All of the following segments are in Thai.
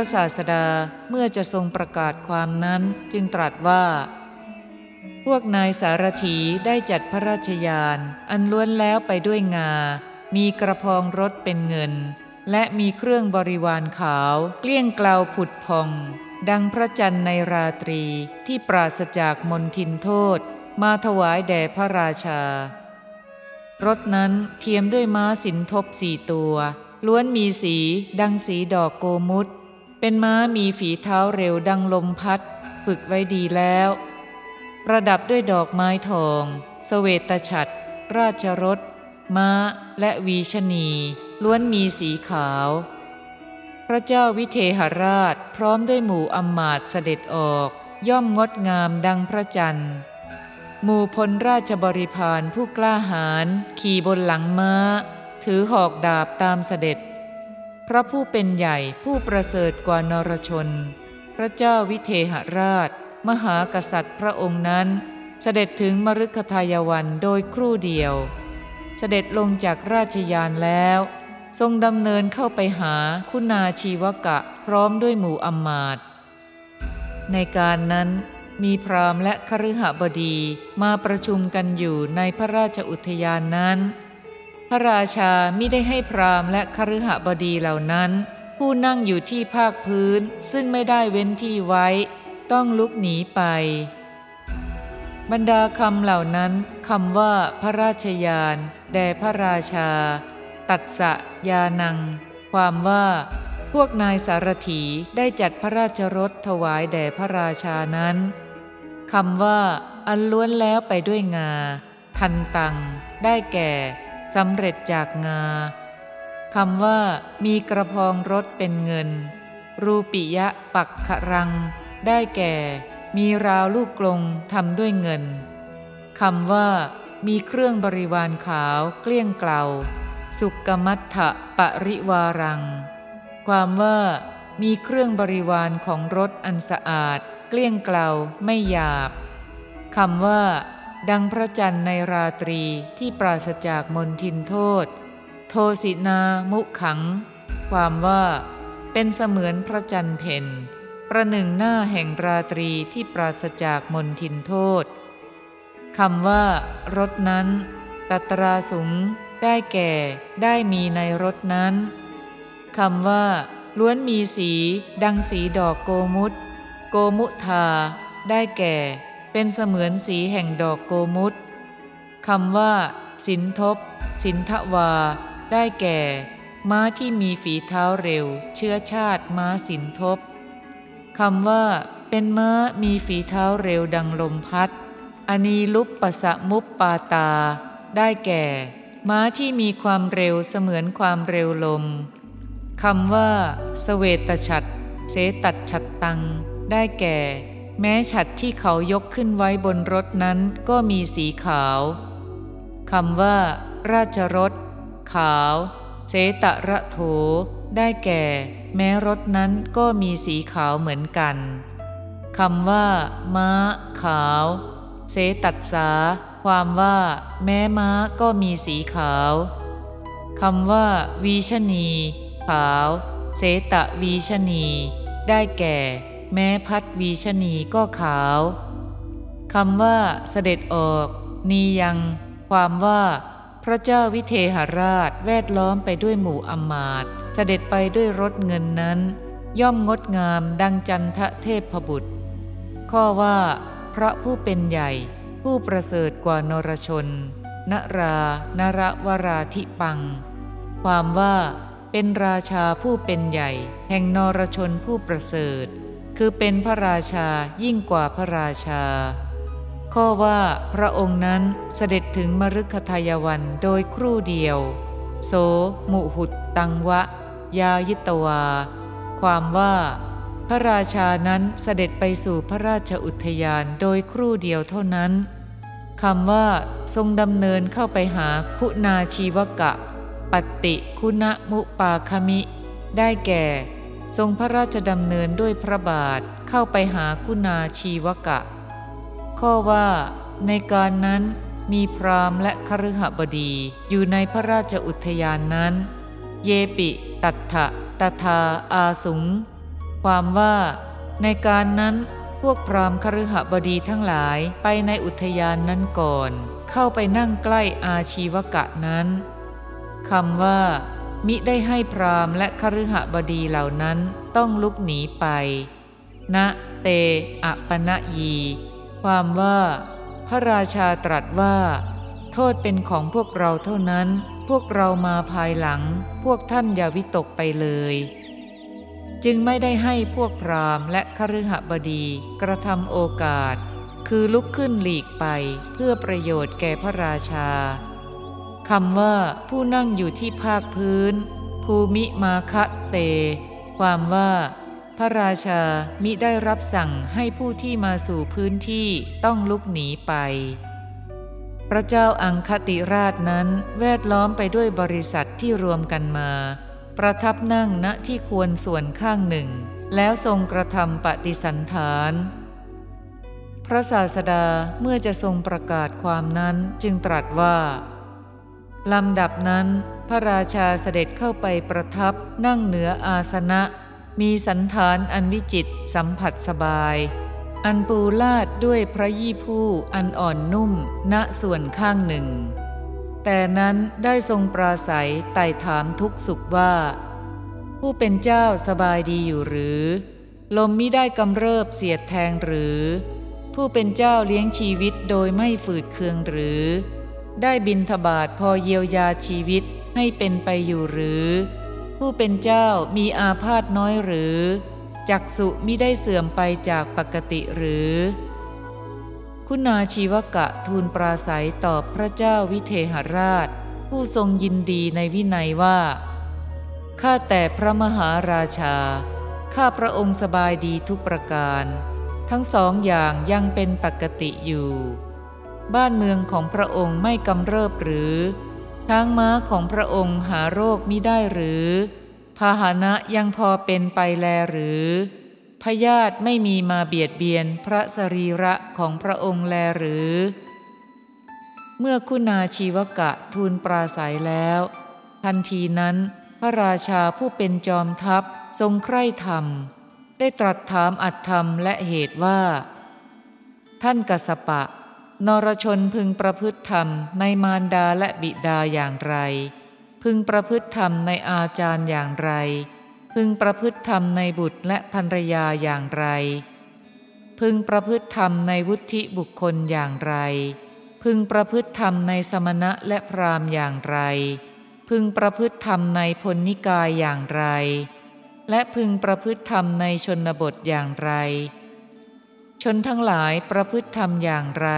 พระศาสดาเมื่อจะทรงประกาศความนั้นจึงตรัสว่า พวกนายสารถีได้จัดพระราชยาน อันล้วนแล้วไปด้วยงา มีกระพองรถเป็นเงิน และมีเครื่องบริวารขาว เกลี้ยงกล่าผุดพอง ดังพระจันทร์ในราตรีที่ปราศจากมนทินโทษ มาถวายแด่พระราชารถนั้นเทียมด้วยม้าสินทบสี่ตัว ล้วนมีสีดังสีดอกโกมุต เป็นม้ามีฝีเท้าเร็วดังลมพัดฝึกไว้ดีแล้ว ประดับด้วยดอกไม้ทองสเสวตฉัตรราชรถม้าและวีชนี ล้วนมีสีขาว พระเจ้าวิเทหราชพร้อมด้วยหมู่อมมาตเสด็จออก ย่อมงดงามดังพระจันทร์ หมู่พลราชบริพารผู้กล้าหาญขี่บนหลังม้า ถือหอกดาบตามเสด็จ พระผู้เป็นใหญ่ผู้ประเสริฐกว่านรชน พระเจ้าวิเทหราช มหากษัตริย์พระองค์นั้น เสด็จถึงมฤคทายวันโดยครู่เดียว เสด็จลงจากราชยานแล้ว ทรงดำเนินเข้าไปหาคุณาชีวกะพร้อมด้วยหมู่อมมาตในการนั้นมีพราหมณ์และคฤหบดีมาประชุมกันอยู่ในพระราชอุทยานนั้น พระราชามิได้ให้พราหมณ์และคฤหบดีเหล่านั้น ผู้นั่งอยู่ที่ภาคพื้นซึ่งไม่ได้เว้นที่ไว้ ต้องลุกหนีไป บรรดาคำเหล่านั้นคำว่าพระราชยานแด่พระราชา ตัดสะยานัง ความว่า พวกนายสารถีได้จัดพระราชรถถวายแด่พระราชานั้นคำว่า อันล้วนแล้วไปด้วยงา ทันตัง ได้แก่ สำเร็จจากงาคำว่ามีกระพองรถเป็นเงิน รูปิยะปักขรัง ได้แก่ มีราวลูกกลงทำด้วยเงินคำว่า มีเครื่องบริวารขาวเกลี้ยงเกลาสุกมัตถะปริวารัง ความว่ามีเครื่องบริวารของรถอันสะอาด เกลี้ยงเกลาไม่หยาบคำว่า ดังพระจันทร์ในราตรีที่ปราศจากมนทินโทษ โทสินามุขัง ความว่า เป็นเสมือนพระจันทร์เพ่นประหนึ่งหน้าแห่งราตรีที่ปราศจากมนทินโทษคำว่ารถนั้น ตัตราสุง ได้แก่ ได้มีในรถนั้นคำว่า ล้วนมีสี ดังสีดอกโกมุตโกมุทาได้แก่ เป็นเสมือนสีแห่งดอกโกมุตคำว่า สินทบ สินทวา ได้แก่ ม้าที่มีฝีเท้าเร็ว เชื้อชาติม้าสินทบคำว่า เป็นม้ามีฝีเท้าเร็วดังลมพัดอนีลุปปะสะมุปปาตา ได้แก่ ม้าที่มีความเร็วเสมือนความเร็วลมคำว่าสเวตฉัตรเสตัดฉัตตัง ได้แก่ แม้ฉัดที่เขายกขึ้นไว้บนรถนั้นก็มีสีขาวคำว่า ราชรถ ขาวเสตระโถ ได้แก่ แม้รถนั้นก็มีสีขาวเหมือนกันคำว่า ม้า ขาว เสตัดสา ความว่า แม้ม้าก็มีสีขาวคำว่า วีชนี ขาว เสตวีชนี ได้แก่ แม้พัดวีชนีก็ขาวคำว่าเสด็จออกนียัง ความว่าพระเจ้าวิเทหราชแวดล้อมไปด้วยหมู่อมาตเสด็จไปด้วยรถเงินนั้น ย่อมงดงามดังจันทะเทพบุตร ข้อว่า พระผู้เป็นใหญ่ ผู้ประเสริฐกว่านรชน นรานรวราธิปัง ความว่าเป็นราชาผู้เป็นใหญ่ แห่งนรชนผู้ประเสริฐ คือเป็นพระราชายิ่งกว่าพระราชา ข้อว่าพระองค์นั้นเสด็จถึงมรุคทายวันโดยครู่เดียว โสมุหุตตังวะ ยายิตวา ความว่า พระราชานั้นเสด็จไปสู่พระราชอุทยานโดยครู่เดียวเท่านั้นคำว่า ทรงดำเนินเข้าไปหาคุณาชีวกะ ปฏิคุณมุปาคมิ ได้แก่ ทรงพระราชดำเนินด้วยพระบาทเข้าไปหาคุณาชีวกะ ข้อว่า ในการนั้นมีพราหมณ์และคฤหบดีอยู่ในพระราชอุทยานนั้น เยปิตัตถะตถาอาสุง ความว่า ในการนั้นพวกพราหมณ์คฤหบดีทั้งหลายไปในอุทยานนั้นก่อน เข้าไปนั่งใกล้อาชีวกะนั้นคำว่า มิได้ให้พราหมณ์และคฤหบดีเหล่านั้นต้องลุกหนีไป ณ เตอปณยี ความว่า พระราชาตรัสว่า โทษเป็นของพวกเราเท่านั้น พวกเรามาภายหลัง พวกท่านอย่าวิตกไปเลย จึงไม่ได้ให้พวกพราหมณ์และคฤหบดีกระทำโอกาส คือลุกขึ้นหลีกไปเพื่อประโยชน์แก่พระราชา คำว่าผู้นั่งอยู่ที่ภาคพื้น ภูมิมาคะเต ความว่า พระราชามิได้รับสั่งให้ผู้ที่มาสู่พื้นที่ต้องลุกหนีไป พระเจ้าอังคติราชนั้นแวดล้อมไปด้วยบริษัทที่รวมกันมา ประทับนั่งณที่ควรส่วนข้างหนึ่ง แล้วทรงกระทำปฏิสันฐานพระศาสดาเมื่อจะทรงประกาศความนั้นจึงตรัสว่า ลำดับนั้น พระราชาเสด็จเข้าไปประทับนั่งเหนืออาสนะ มีสันฐานอันวิจิตสัมผัสสบาย อันปูลาดด้วยพระยี่ผู้อันอ่อนนุ่มณส่วนข้างหนึ่ง แต่นั้นได้ทรงปราศัยไต่ถามทุกสุขว่า ผู้เป็นเจ้าสบายดีอยู่หรือ ลมมิได้กำเริบเสียดแทงหรือ ผู้เป็นเจ้าเลี้ยงชีวิตโดยไม่ฝืดเคืองหรือ ได้บินทบาทพอเยียวยาชีวิตให้เป็นไปอยู่หรือ ผู้เป็นเจ้ามีอาพาธน้อยหรือ จักสุมิได้เสื่อมไปจากปกติหรือ คุณาชีวกะทูลปราศัยตอบพระเจ้าวิเทหราช ผู้ทรงยินดีในวินัยว่า ข้าแต่พระมหาราชา ข้าพระองค์สบายดีทุกประการ ทั้งสองอย่างยังเป็นปกติอยู่ บ้านเมืองของพระองค์ไม่กำเริบหรือทางม้าของพระองค์หาโรคมิได้หรือ พาหนะยังพอเป็นไปแลหรือพยาธิไม่มีมาเบียดเบียนพระสรีระของพระองค์แลหรือ เมื่อคุณาชีวกะทูลปราศัยแล้ว ทันทีนั้น พระราชาผู้เป็นจอมทัพทรงใคร่ธรรม ได้ตรัสถามอัตธรรมและเหตุว่า ท่านกัสปะ นรชนพึงประพฤติธรรมในมารดาและบิดาอย่างไร พึงประพฤติธรรมในอาจารย์อย่างไร พึงประพฤติธรรมในบุตรและภรรยาอย่างไร พึงประพฤติธรรมในวุฒิบุคคลอย่างไร พึงประพฤติธรรมในสมณะและพราหมณ์อย่างไร พึงประพฤติธรรมในพลนิกายอย่างไร และพึงประพฤติธรรมในชนบทอย่างไร ชนทั้งหลายประพฤติธรรมอย่างไร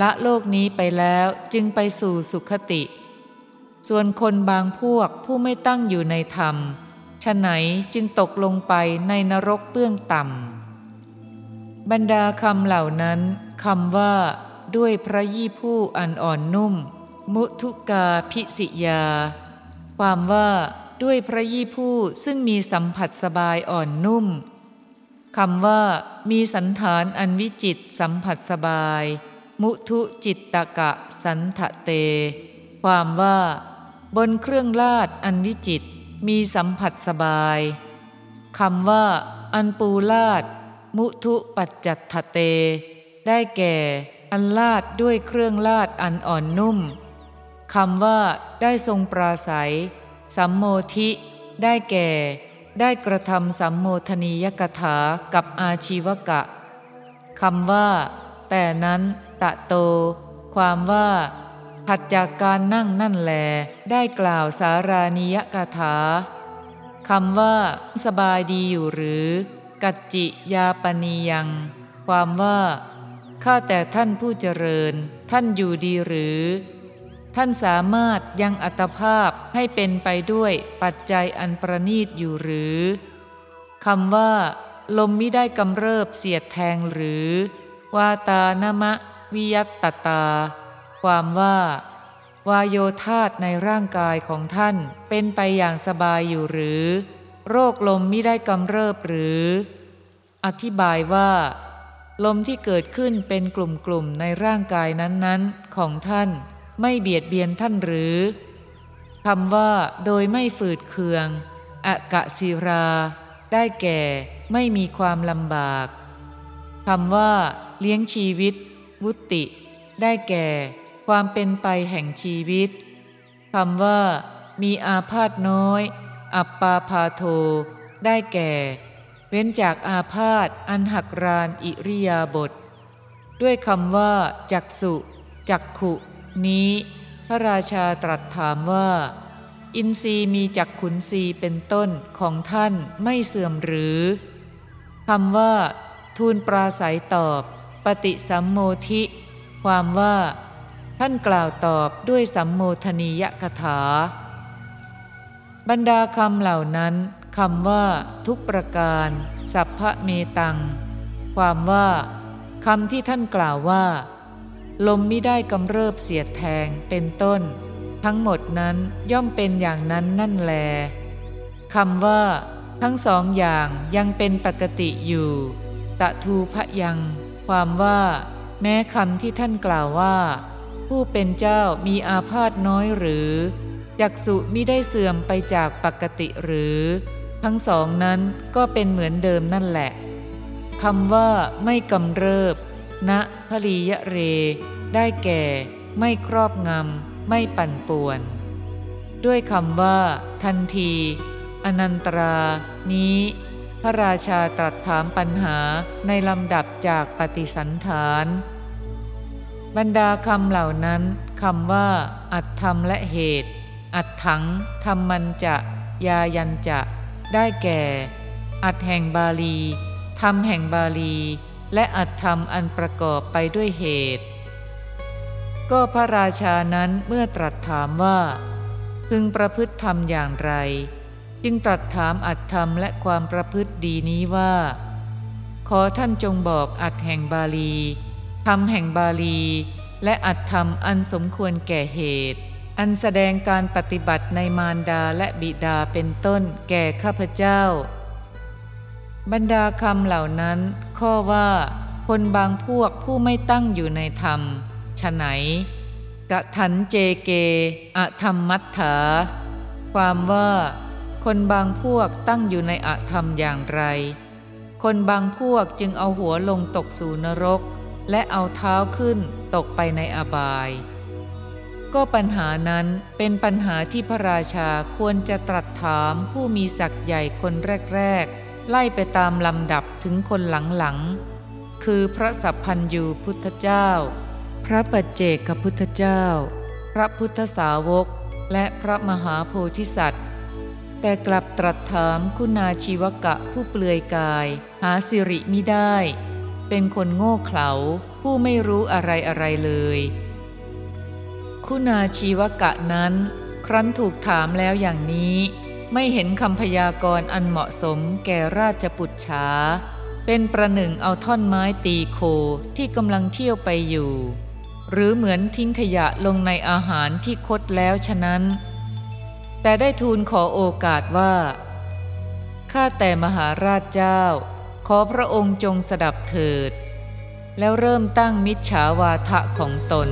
ละโลกนี้ไปแล้วจึงไปสู่สุขติ ส่วนคนบางพวกผู้ไม่ตั้งอยู่ในธรรมฉะไหนจึงตกลงไปในนรกเบื้องต่ำบรรดาคำเหล่านั้นคำว่า ด้วยพระยี่ผู้อันอ่อนนุ่ม มุทุกาพิสิยา ความว่าด้วยพระยี่ผู้ซึ่งมีสัมผัสสบายอ่อนนุ่ม คำว่ามีสันฐานอันวิจิตสัมผัสสบาย มุทุจิตตะกะสันทะเต ความว่า บนเครื่องลาดอันวิจิต มีสัมผัสสบายคำว่า อันปูลาด มุทุปัจจัตถเต ได้แก่ อันลาดด้วยเครื่องลาดอันอ่อนนุ่มคำว่า ได้ทรงปราศัย สัมโมทิ ได้แก่ ได้กระทำสัมโมทนียกถากับอาชีวกะคำว่า แต่นั้นตะโต ความว่าถัดจากการนั่งนั่นแล ได้กล่าวสารานิยกถาคำว่า สบายดีอยู่หรือ กัจจิยาปนียัง ความว่าข้าแต่ท่านผู้เจริญ ท่านอยู่ดีหรือ ท่านสามารถยังอัตภาพให้เป็นไปด้วยปัจจัยอันประนีตอยู่หรือคำว่า ลมมิได้กำเริบเสียดแทงหรือ วาตานมะวิยัตตตา ความว่า วายโยธาตในร่างกายของท่านเป็นไปอย่างสบายอยู่หรือ โรคลมไม่ได้กำเริบหรือ อธิบายว่า ลมที่เกิดขึ้นเป็นกลุ่มๆในร่างกายนั้นๆของท่าน ไม่เบียดเบียนท่านหรือคำว่าโดยไม่ฝืดเคืองอะกะศิรา ได้แก่ไม่มีความลำบากคำว่า เลี้ยงชีวิต วุติ ได้แก่ ความเป็นไปแห่งชีวิตคำว่า มีอาพาธน้อย อัปปาพาโท ได้แก่ เว้นจากอาพาธอันหักรานอิริยาบถด้วยคำว่า จักสุ จักขุ นี้ พระราชาตรัสถามว่า อินทรีย์มีจักขุนทรีย์เป็นต้นของท่านไม่เสื่อมหรือคำว่า ทูลปราศัยตอบ ปฏิสัมโมทิ ความว่า ท่านกล่าวตอบด้วยสัมโมทนียกถา บรรดาคำเหล่านั้นคำว่า ทุกประการ สัพพะเมตัง ความว่าคำที่ท่านกล่าวว่า ลมไม่ได้กำเริบเสียดแทงเป็นต้น ทั้งหมดนั้นย่อมเป็นอย่างนั้นนั่นแลคำว่า ทั้งสองอย่างยังเป็นปกติอยู่ ตะทูพะยัง ความว่า แม้คำที่ท่านกล่าวว่า ผู้เป็นเจ้ามีอาพาธน้อยหรือจักสุมิได้เสื่อมไปจากปกติหรือ ทั้งสองนั้นก็เป็นเหมือนเดิมนั่นแหละคำว่าไม่กำเริบ ณพลียะเร ได้แก่ ไม่ครอบงำ ไม่ปั่นป่วน ด้วยคำว่า ทันที อนันตรา นี้ พระราชาตรัสถามปัญหาในลำดับจากปฏิสันฐาน บรรดาคำเหล่านั้นคำว่า อัตธรรมและเหตุ อัตถังธรรมันจะยายันจะ ได้แก่ อัตแห่งบาลีธรรมแห่งบาลี และอัตธรรมอันประกอบไปด้วยเหตุ ก็พระราชานั้นเมื่อตรัสถามว่า พึงประพฤติธรรมอย่างไร จึงตรัสถามอัตธรรมและความประพฤติดีนี้ว่า ขอท่านจงบอกอัตแห่งบาลีธรรมแห่งบาลี และอัตธรรมอันสมควรแก่เหตุ อันแสดงการปฏิบัติในมารดาและบิดาเป็นต้นแก่ข้าพเจ้า บรรดาคำเหล่านั้น ข้อว่า คนบางพวกผู้ไม่ตั้งอยู่ในธรรมฉไหนกะทันเจเกอะธรรมมัตถา ความว่า คนบางพวกตั้งอยู่ในอธรรมอย่างไร คนบางพวกจึงเอาหัวลงตกสู่นรก และเอาเท้าขึ้นตกไปในอบาย ก็ปัญหานั้นเป็นปัญหาที่พระราชาควรจะตรัสถามผู้มีศักย์ใหญ่คนแรก ไล่ไปตามลำดับถึงคนหลังๆ คือพระสัพพัญยูพุทธเจ้า พระปัจเจกพุทธเจ้า พระพุทธสาวก และพระมหาโพธิสัตว์ แต่กลับตรัสถามคุณาชีวกะผู้เปลือยกาย หาสิริมิได้ เป็นคนโง่เขลาผู้ไม่รู้อะไรอะไรเลย คุณาชีวกะนั้น ครั้นถูกถามแล้วอย่างนี้ ไม่เห็นคำพยากรณ์อันเหมาะสมแก่ราชปุจฉาเป็นประหนึ่งเอาท่อนไม้ตีโคที่กำลังเที่ยวไปอยู่ หรือเหมือนทิ้งขยะลงในอาหารที่คดแล้วฉะนั้น แต่ได้ทูลขอโอกาสว่าข้าแต่มหาราชเจ้า ขอพระองค์จงสดับเถิด แล้วเริ่มตั้งมิจฉาวาทะของตน